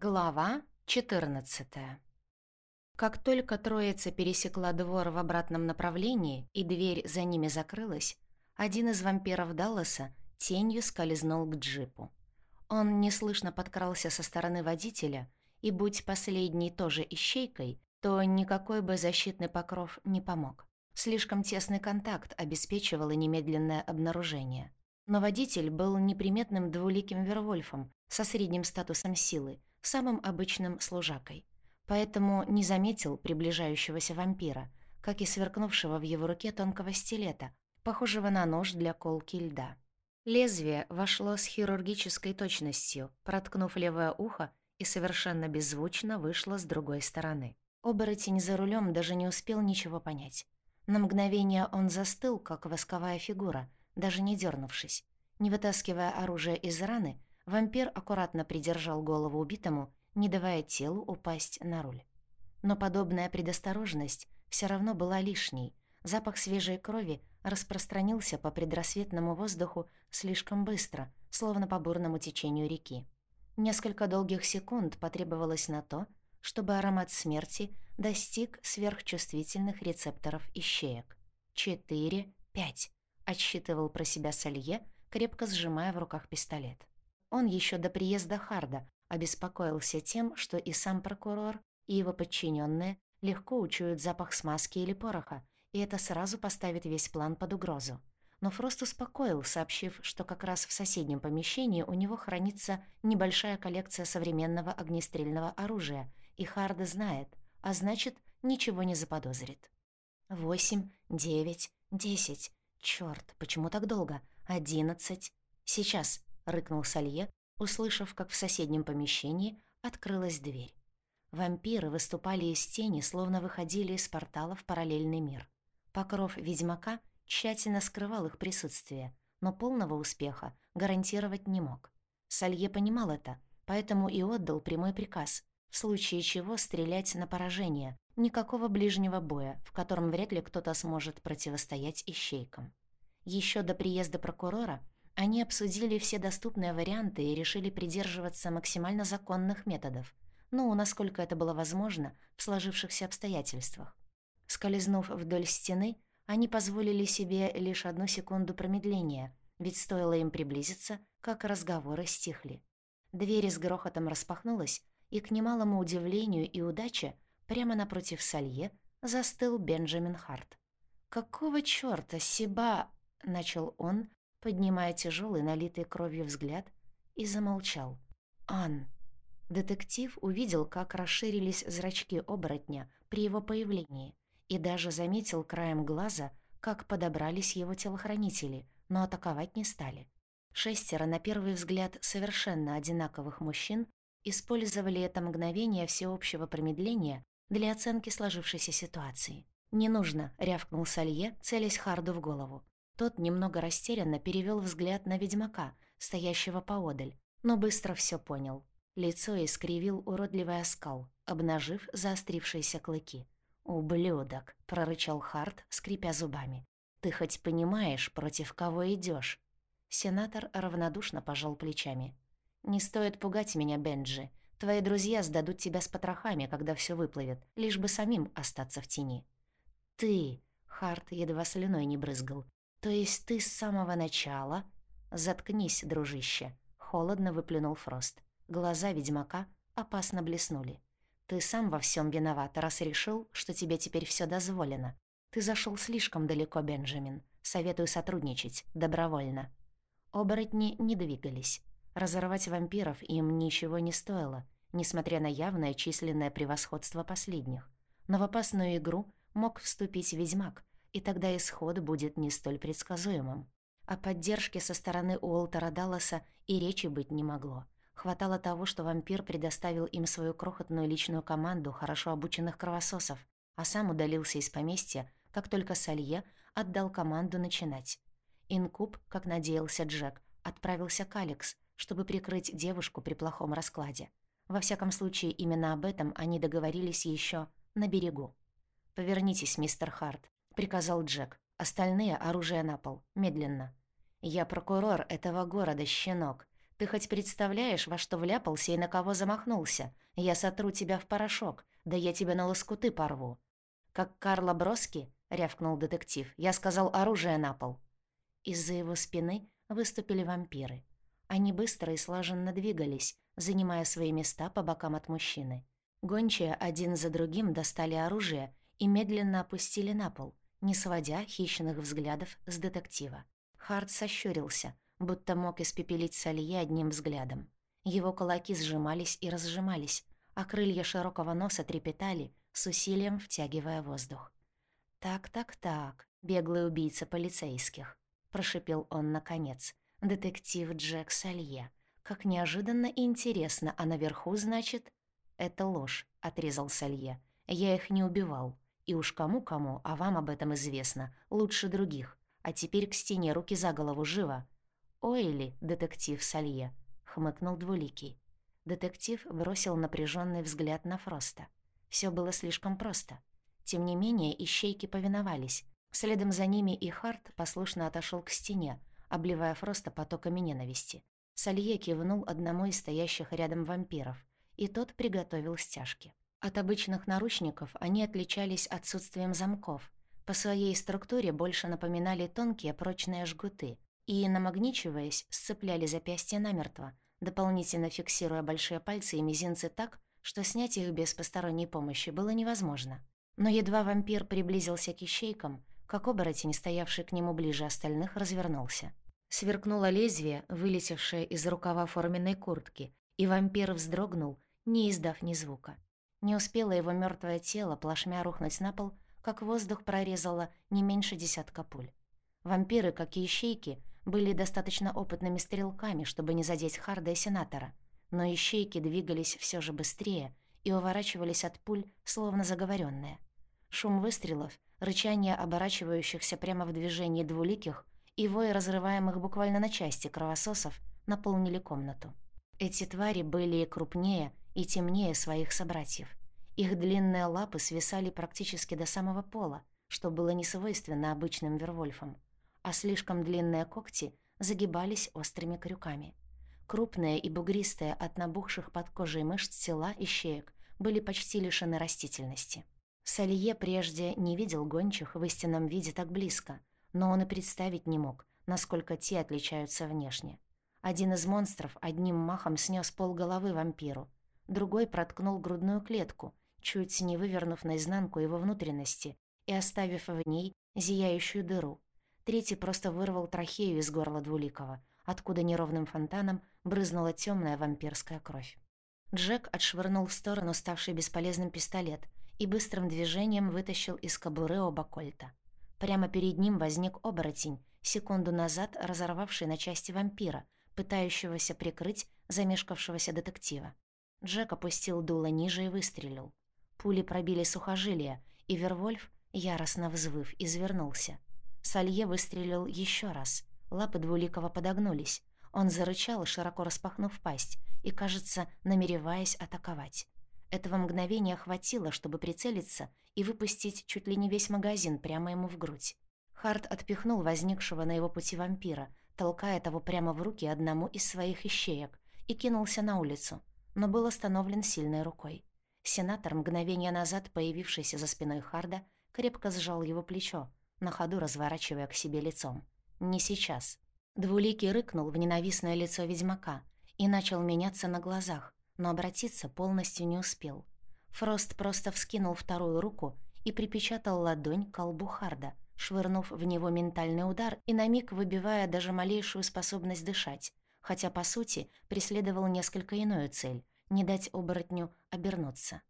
Глава 14 Как только троица пересекла двор в обратном направлении и дверь за ними закрылась, один из вампиров Далласа тенью скользнул к джипу. Он неслышно подкрался со стороны водителя, и будь последний тоже ищейкой, то никакой бы защитный покров не помог. Слишком тесный контакт обеспечивал немедленное обнаружение. Но водитель был неприметным двуликим вервольфом со средним статусом силы, самым обычным служакой. Поэтому не заметил приближающегося вампира, как и сверкнувшего в его руке тонкого стилета, похожего на нож для колки льда. Лезвие вошло с хирургической точностью, проткнув левое ухо и совершенно беззвучно вышло с другой стороны. Оборотень за рулем даже не успел ничего понять. На мгновение он застыл, как восковая фигура, даже не дернувшись. Не вытаскивая оружие из раны, Вампир аккуратно придержал голову убитому, не давая телу упасть на руль. Но подобная предосторожность все равно была лишней. Запах свежей крови распространился по предрассветному воздуху слишком быстро, словно по бурному течению реки. Несколько долгих секунд потребовалось на то, чтобы аромат смерти достиг сверхчувствительных рецепторов ищеек. «Четыре, пять», — отсчитывал про себя Салье, крепко сжимая в руках пистолет. Он еще до приезда Харда обеспокоился тем, что и сам прокурор, и его подчиненные легко учуют запах смазки или пороха, и это сразу поставит весь план под угрозу. Но Фрост успокоил, сообщив, что как раз в соседнем помещении у него хранится небольшая коллекция современного огнестрельного оружия, и Харда знает, а значит, ничего не заподозрит. Восемь, девять, десять. Чёрт, почему так долго? Одиннадцать. Сейчас, рыкнул Салье, услышав, как в соседнем помещении открылась дверь. Вампиры выступали из тени, словно выходили из портала в параллельный мир. Покров ведьмака тщательно скрывал их присутствие, но полного успеха гарантировать не мог. Салье понимал это, поэтому и отдал прямой приказ, в случае чего стрелять на поражение, никакого ближнего боя, в котором вряд ли кто-то сможет противостоять ищейкам. Еще до приезда прокурора они обсудили все доступные варианты и решили придерживаться максимально законных методов, ну, насколько это было возможно в сложившихся обстоятельствах. Скользнув вдоль стены, они позволили себе лишь одну секунду промедления, ведь стоило им приблизиться, как разговоры стихли. Дверь с грохотом распахнулась, и к немалому удивлению и удаче прямо напротив Салье застыл Бенджамин Харт. «Какого чёрта, Сиба?» — начал он, поднимая тяжелый, налитый кровью взгляд, и замолчал. «Ан!» Детектив увидел, как расширились зрачки оборотня при его появлении, и даже заметил краем глаза, как подобрались его телохранители, но атаковать не стали. Шестеро, на первый взгляд, совершенно одинаковых мужчин использовали это мгновение всеобщего промедления для оценки сложившейся ситуации. «Не нужно», — рявкнул Салье, целясь Харду в голову. Тот немного растерянно перевел взгляд на ведьмака, стоящего поодаль, но быстро все понял. Лицо искривил уродливый оскал, обнажив заострившиеся клыки. «Ублюдок!» — прорычал Харт, скрипя зубами. «Ты хоть понимаешь, против кого идешь? Сенатор равнодушно пожал плечами. «Не стоит пугать меня, Бенджи. Твои друзья сдадут тебя с потрохами, когда все выплывет, лишь бы самим остаться в тени». «Ты...» — Харт едва слюной не брызгал. «То есть ты с самого начала...» «Заткнись, дружище», — холодно выплюнул Фрост. Глаза ведьмака опасно блеснули. «Ты сам во всем виноват, раз решил, что тебе теперь все дозволено. Ты зашел слишком далеко, Бенджамин. Советую сотрудничать, добровольно». Оборотни не двигались. Разорвать вампиров им ничего не стоило, несмотря на явное численное превосходство последних. Но в опасную игру мог вступить ведьмак, и тогда исход будет не столь предсказуемым. О поддержке со стороны Уолтера Далласа и речи быть не могло. Хватало того, что вампир предоставил им свою крохотную личную команду хорошо обученных кровососов, а сам удалился из поместья, как только Салье отдал команду начинать. Инкуб, как надеялся Джек, отправился к Алекс, чтобы прикрыть девушку при плохом раскладе. Во всяком случае, именно об этом они договорились еще на берегу. «Повернитесь, мистер Харт приказал Джек. Остальные — оружие на пол. Медленно. «Я прокурор этого города, щенок. Ты хоть представляешь, во что вляпался и на кого замахнулся? Я сотру тебя в порошок, да я тебя на лоскуты порву». «Как Карло Броски?» — рявкнул детектив. «Я сказал оружие на пол». Из-за его спины выступили вампиры. Они быстро и слаженно двигались, занимая свои места по бокам от мужчины. Гончие один за другим достали оружие и медленно опустили на пол, не сводя хищных взглядов с детектива. Харт сощурился, будто мог испепелить Салье одним взглядом. Его кулаки сжимались и разжимались, а крылья широкого носа трепетали, с усилием втягивая воздух. «Так-так-так, беглый убийца полицейских», — прошипел он наконец. «Детектив Джек Салье. Как неожиданно и интересно, а наверху, значит...» «Это ложь», — отрезал Салье. «Я их не убивал. И уж кому-кому, а вам об этом известно, лучше других. А теперь к стене, руки за голову, живо!» «Ой ли, детектив Салье!» — хмыкнул Двуликий. Детектив бросил напряженный взгляд на Фроста. Все было слишком просто. Тем не менее, ищейки повиновались. Следом за ними и Харт послушно отошел к стене, обливая Фроста потоками ненависти. Салье кивнул одному из стоящих рядом вампиров, и тот приготовил стяжки. От обычных наручников они отличались отсутствием замков. По своей структуре больше напоминали тонкие прочные жгуты и, намагничиваясь, сцепляли запястья намертво, дополнительно фиксируя большие пальцы и мизинцы так, что снять их без посторонней помощи было невозможно. Но едва вампир приблизился к ищейкам, как оборотень, стоявший к нему ближе остальных, развернулся. Сверкнуло лезвие, вылетевшее из рукава форменной куртки, и вампир вздрогнул, не издав ни звука. Не успело его мертвое тело плашмя рухнуть на пол, как воздух прорезало не меньше десятка пуль. Вампиры, как и ищейки, были достаточно опытными стрелками, чтобы не задеть Харда и Сенатора, но ищейки двигались все же быстрее и уворачивались от пуль, словно заговоренные. Шум выстрелов, рычание оборачивающихся прямо в движении двуликих и вой разрываемых буквально на части кровососов наполнили комнату. Эти твари были крупнее и темнее своих собратьев. Их длинные лапы свисали практически до самого пола, что было не свойственно обычным вервольфам, а слишком длинные когти загибались острыми крюками. Крупные и бугристые от набухших под кожей мышц тела и щеек были почти лишены растительности. Салье прежде не видел гончих в истинном виде так близко, но он и представить не мог, насколько те отличаются внешне. Один из монстров одним махом снес пол головы вампиру, другой проткнул грудную клетку, чуть не вывернув наизнанку его внутренности и оставив в ней зияющую дыру. Третий просто вырвал трахею из горла Двуликова, откуда неровным фонтаном брызнула темная вампирская кровь. Джек отшвырнул в сторону ставший бесполезным пистолет и быстрым движением вытащил из кобуры оба кольта. Прямо перед ним возник оборотень, секунду назад разорвавший на части вампира — пытающегося прикрыть замешкавшегося детектива. Джек опустил дуло ниже и выстрелил. Пули пробили сухожилия, и Вервольф, яростно взвыв, извернулся. Салье выстрелил еще раз. Лапы Двуликова подогнулись. Он зарычал, широко распахнув пасть, и, кажется, намереваясь атаковать. Этого мгновения хватило, чтобы прицелиться и выпустить чуть ли не весь магазин прямо ему в грудь. Харт отпихнул возникшего на его пути вампира, толкая того прямо в руки одному из своих ищеек, и кинулся на улицу, но был остановлен сильной рукой. Сенатор, мгновение назад появившийся за спиной Харда, крепко сжал его плечо, на ходу разворачивая к себе лицом. «Не сейчас». Двуликий рыкнул в ненавистное лицо ведьмака и начал меняться на глазах, но обратиться полностью не успел. Фрост просто вскинул вторую руку и припечатал ладонь к колбу Харда — швырнув в него ментальный удар и на миг выбивая даже малейшую способность дышать, хотя, по сути, преследовал несколько иную цель — не дать оборотню обернуться.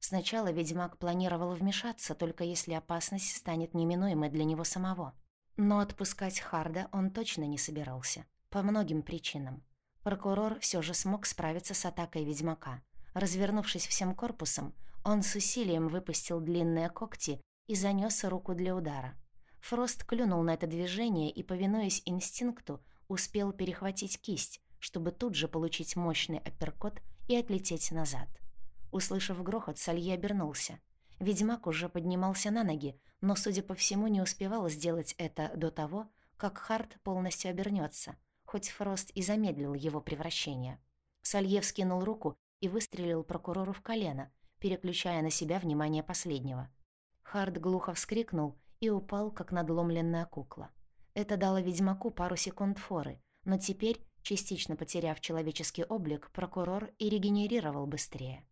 Сначала ведьмак планировал вмешаться, только если опасность станет неминуемой для него самого. Но отпускать Харда он точно не собирался. По многим причинам. Прокурор все же смог справиться с атакой ведьмака. Развернувшись всем корпусом, он с усилием выпустил длинные когти и занёс руку для удара. Фрост клюнул на это движение и, повинуясь инстинкту, успел перехватить кисть, чтобы тут же получить мощный апперкот и отлететь назад. Услышав грохот, Салье обернулся. Ведьмак уже поднимался на ноги, но, судя по всему, не успевал сделать это до того, как Харт полностью обернется, хоть Фрост и замедлил его превращение. Салье вскинул руку и выстрелил прокурору в колено, переключая на себя внимание последнего. Хард глухо вскрикнул и упал, как надломленная кукла. Это дало ведьмаку пару секунд форы, но теперь, частично потеряв человеческий облик, прокурор и регенерировал быстрее.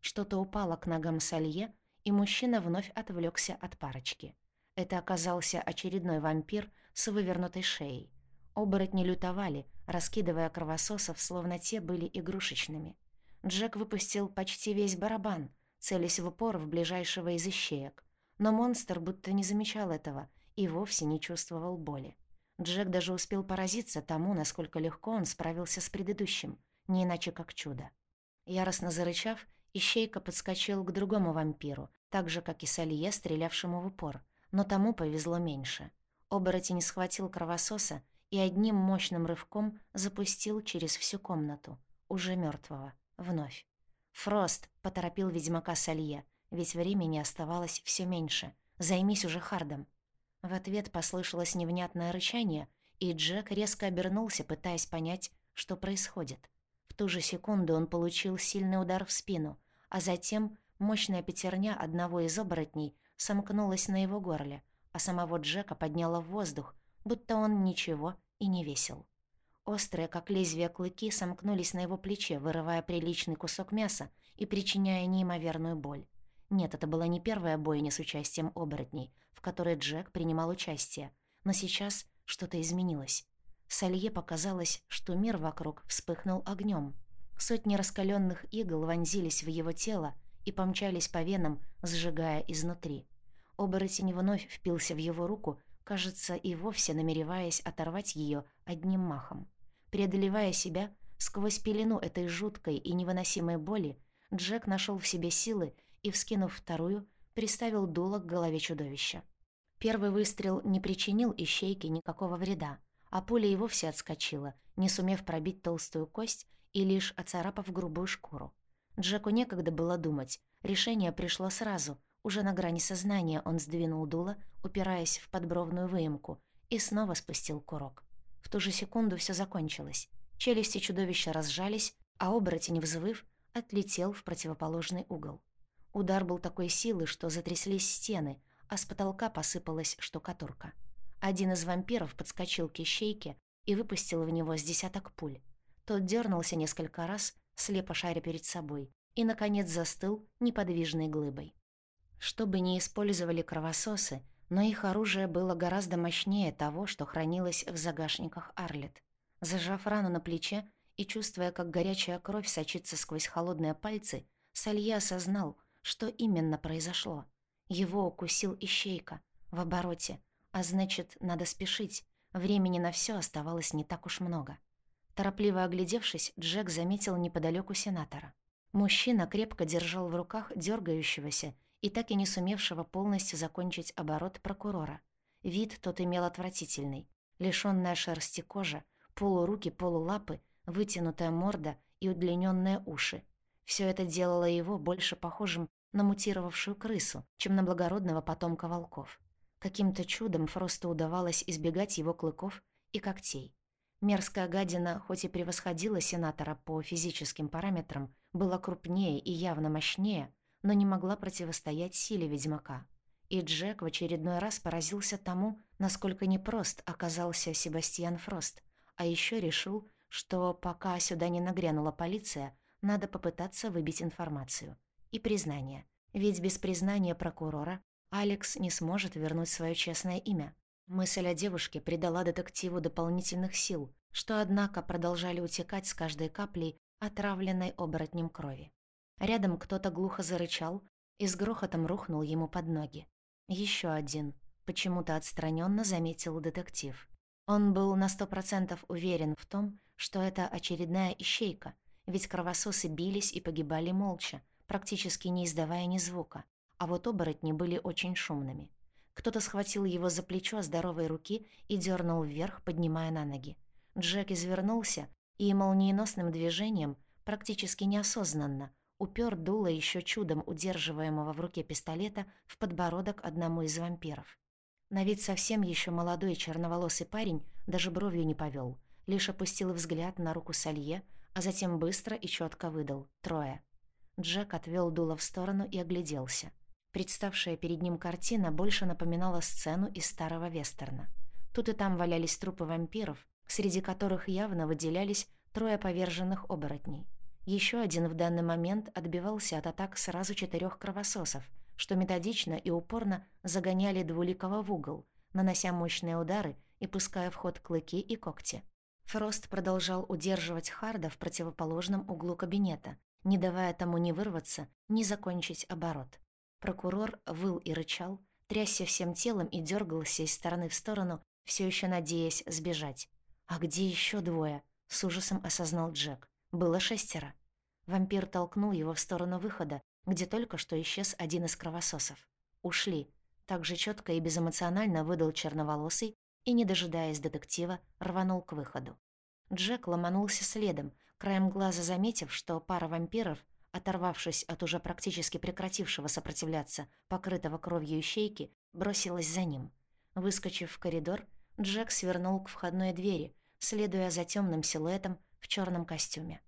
Что-то упало к ногам Салье, и мужчина вновь отвлекся от парочки. Это оказался очередной вампир с вывернутой шеей. Оборотни лютовали, раскидывая кровососов, словно те были игрушечными. Джек выпустил почти весь барабан, целясь в упор в ближайшего из ищеек. Но монстр будто не замечал этого и вовсе не чувствовал боли. Джек даже успел поразиться тому, насколько легко он справился с предыдущим, не иначе как чудо. Яростно зарычав, Ищейка подскочил к другому вампиру, так же, как и Салье, стрелявшему в упор, но тому повезло меньше. Оборотень схватил кровососа и одним мощным рывком запустил через всю комнату, уже мертвого, вновь. «Фрост!» — поторопил ведьмака Салье, ведь времени оставалось все меньше. «Займись уже Хардом!» В ответ послышалось невнятное рычание, и Джек резко обернулся, пытаясь понять, что происходит ту же секунду он получил сильный удар в спину, а затем мощная пятерня одного из оборотней сомкнулась на его горле, а самого Джека подняла в воздух, будто он ничего и не весил. Острые, как лезвие клыки, сомкнулись на его плече, вырывая приличный кусок мяса и причиняя неимоверную боль. Нет, это была не первая бойня с участием оборотней, в которой Джек принимал участие, но сейчас что-то изменилось. Салье показалось, что мир вокруг вспыхнул огнем. Сотни раскаленных игл вонзились в его тело и помчались по венам, сжигая изнутри. Оборотень вновь впился в его руку, кажется, и вовсе намереваясь оторвать ее одним махом. Преодолевая себя, сквозь пелену этой жуткой и невыносимой боли, Джек нашел в себе силы и, вскинув вторую, приставил дуло к голове чудовища. Первый выстрел не причинил ищейке никакого вреда, а пуля и вовсе отскочила, не сумев пробить толстую кость и лишь оцарапав грубую шкуру. Джеку некогда было думать, решение пришло сразу, уже на грани сознания он сдвинул дуло, упираясь в подбровную выемку, и снова спустил курок. В ту же секунду все закончилось. Челюсти чудовища разжались, а оборотень, взвыв, отлетел в противоположный угол. Удар был такой силы, что затряслись стены, а с потолка посыпалась штукатурка. Один из вампиров подскочил к ищейке и выпустил в него с десяток пуль. Тот дернулся несколько раз, слепо шаря перед собой, и, наконец, застыл неподвижной глыбой. Что бы ни использовали кровососы, но их оружие было гораздо мощнее того, что хранилось в загашниках Арлет. Зажав рану на плече и чувствуя, как горячая кровь сочится сквозь холодные пальцы, Салье осознал, что именно произошло. Его укусил ищейка в обороте, а значит, надо спешить. Времени на все оставалось не так уж много. Торопливо оглядевшись, Джек заметил неподалеку сенатора. Мужчина крепко держал в руках дергающегося и так и не сумевшего полностью закончить оборот прокурора. Вид тот имел отвратительный. Лишённая шерсти кожа, полуруки, полулапы, вытянутая морда и удлиненные уши. Все это делало его больше похожим на мутировавшую крысу, чем на благородного потомка волков. Каким-то чудом Фросту удавалось избегать его клыков и когтей. Мерзкая гадина, хоть и превосходила сенатора по физическим параметрам, была крупнее и явно мощнее, но не могла противостоять силе ведьмака. И Джек в очередной раз поразился тому, насколько непрост оказался Себастьян Фрост, а еще решил, что пока сюда не нагрянула полиция, надо попытаться выбить информацию. И признание. Ведь без признания прокурора Алекс не сможет вернуть свое честное имя. Мысль о девушке придала детективу дополнительных сил, что, однако, продолжали утекать с каждой каплей отравленной оборотнем крови. Рядом кто-то глухо зарычал и с грохотом рухнул ему под ноги. Еще один. Почему-то отстраненно заметил детектив. Он был на сто процентов уверен в том, что это очередная ищейка, ведь кровососы бились и погибали молча, практически не издавая ни звука, а вот оборотни были очень шумными. Кто-то схватил его за плечо здоровой руки и дернул вверх, поднимая на ноги. Джек извернулся и молниеносным движением, практически неосознанно, упер дуло еще чудом удерживаемого в руке пистолета в подбородок одному из вампиров. На вид совсем еще молодой черноволосый парень даже бровью не повел, лишь опустил взгляд на руку Салье, а затем быстро и четко выдал «трое». Джек отвел дуло в сторону и огляделся. Представшая перед ним картина больше напоминала сцену из старого вестерна. Тут и там валялись трупы вампиров, среди которых явно выделялись трое поверженных оборотней. Еще один в данный момент отбивался от атак сразу четырех кровососов, что методично и упорно загоняли двуликого в угол, нанося мощные удары и пуская в ход клыки и когти. Фрост продолжал удерживать Харда в противоположном углу кабинета, не давая тому ни вырваться, ни закончить оборот. Прокурор выл и рычал, трясся всем телом и дергался из стороны в сторону, все еще надеясь сбежать. «А где еще двое?» — с ужасом осознал Джек. «Было шестеро». Вампир толкнул его в сторону выхода, где только что исчез один из кровососов. «Ушли», — так же четко и безэмоционально выдал черноволосый и, не дожидаясь детектива, рванул к выходу. Джек ломанулся следом, краем глаза заметив, что пара вампиров, оторвавшись от уже практически прекратившего сопротивляться, покрытого кровью ищейки, бросилась за ним. Выскочив в коридор, Джек свернул к входной двери, следуя за темным силуэтом в черном костюме.